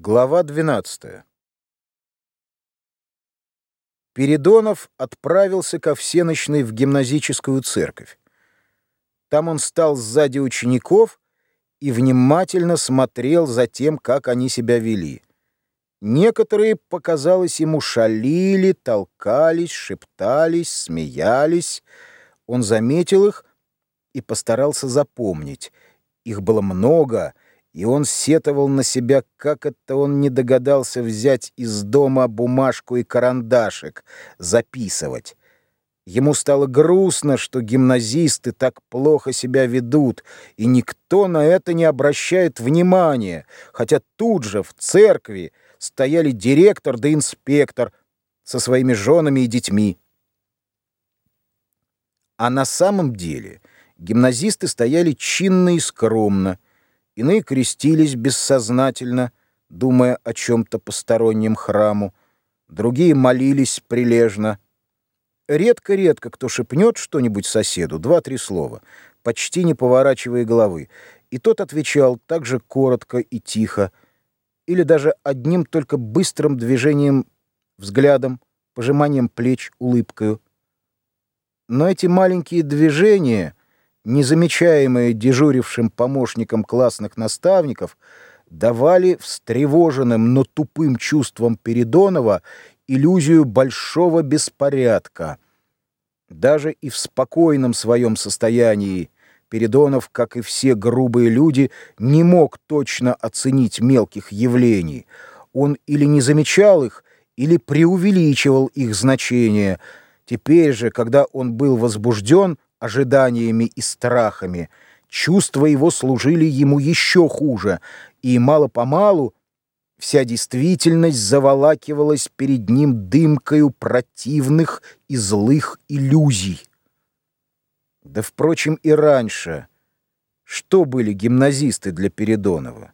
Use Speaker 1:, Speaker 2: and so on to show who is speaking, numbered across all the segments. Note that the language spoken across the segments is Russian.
Speaker 1: Глава 12. Передонов отправился ко всеночной в гимназическую церковь. Там он стал сзади учеников и внимательно смотрел за тем, как они себя вели. Некоторые, показалось ему, шалили, толкались, шептались, смеялись. Он заметил их и постарался запомнить. Их было много — и он сетовал на себя, как это он не догадался взять из дома бумажку и карандашик, записывать. Ему стало грустно, что гимназисты так плохо себя ведут, и никто на это не обращает внимания, хотя тут же, в церкви, стояли директор да инспектор со своими женами и детьми. А на самом деле гимназисты стояли чинно и скромно, Иные крестились бессознательно, думая о чем-то постороннем храму, другие молились прилежно. Редко-редко кто шепнет что-нибудь соседу, два-три слова, почти не поворачивая головы, и тот отвечал так же коротко и тихо, или даже одним только быстрым движением, взглядом, пожиманием плеч, улыбкою. Но эти маленькие движения — незамечаемые дежурившим помощником классных наставников, давали встревоженным, но тупым чувством Передонова иллюзию большого беспорядка. Даже и в спокойном своем состоянии Передонов, как и все грубые люди, не мог точно оценить мелких явлений. Он или не замечал их, или преувеличивал их значение. Теперь же, когда он был возбужден, ожиданиями и страхами, чувства его служили ему еще хуже, и мало-помалу вся действительность заволакивалась перед ним дымкою противных и злых иллюзий. Да, впрочем, и раньше. Что были гимназисты для Передонова?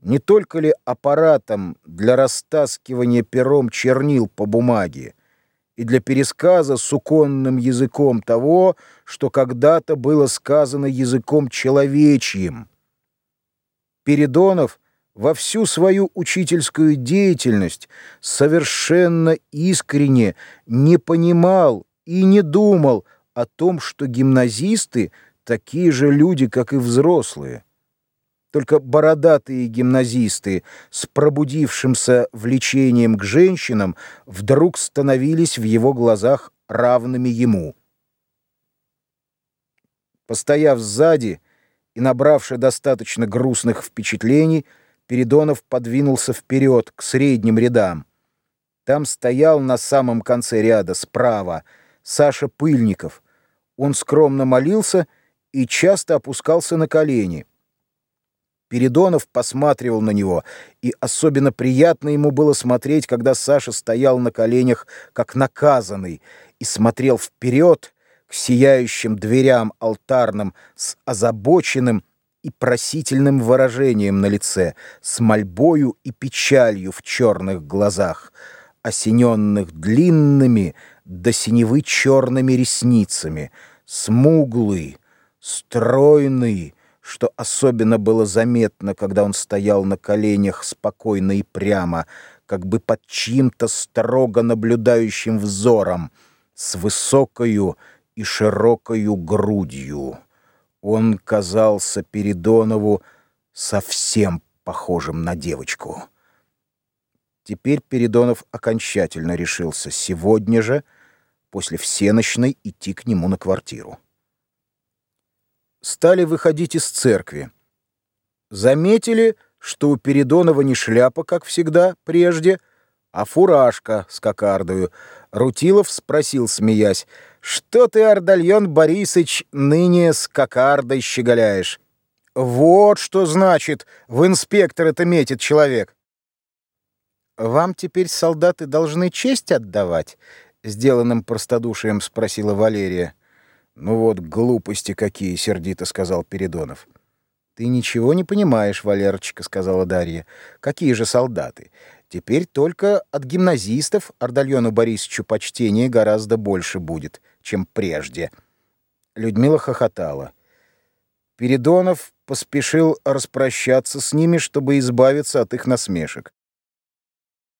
Speaker 1: Не только ли аппаратом для растаскивания пером чернил по бумаге, и для пересказа суконным языком того, что когда-то было сказано языком человечьим. Передонов во всю свою учительскую деятельность совершенно искренне не понимал и не думал о том, что гимназисты такие же люди, как и взрослые. Только бородатые гимназисты с пробудившимся влечением к женщинам вдруг становились в его глазах равными ему. Постояв сзади и набравши достаточно грустных впечатлений, Передонов подвинулся вперед к средним рядам. Там стоял на самом конце ряда справа Саша Пыльников. Он скромно молился и часто опускался на колени. Передонов посматривал на него, и особенно приятно ему было смотреть, когда Саша стоял на коленях, как наказанный, и смотрел вперед к сияющим дверям алтарным с озабоченным и просительным выражением на лице, с мольбою и печалью в черных глазах, осененных длинными до синевы черными ресницами, смуглый, стройный, что особенно было заметно, когда он стоял на коленях спокойно и прямо, как бы под чьим-то строго наблюдающим взором, с высокою и широкою грудью. Он казался Передонову совсем похожим на девочку. Теперь Передонов окончательно решился сегодня же, после всеночной, идти к нему на квартиру стали выходить из церкви. Заметили, что у Передонова не шляпа, как всегда, прежде, а фуражка с кокардою. Рутилов спросил, смеясь, «Что ты, Ардальон Борисыч, ныне с кокардой щеголяешь?» «Вот что значит, в инспектор это метит человек». «Вам теперь солдаты должны честь отдавать?» — сделанным простодушием спросила Валерия. «Ну вот, глупости какие!» — сердито сказал Передонов. «Ты ничего не понимаешь, Валерочка», — сказала Дарья. «Какие же солдаты? Теперь только от гимназистов Ардальону Борисовичу почтение гораздо больше будет, чем прежде». Людмила хохотала. Передонов поспешил распрощаться с ними, чтобы избавиться от их насмешек.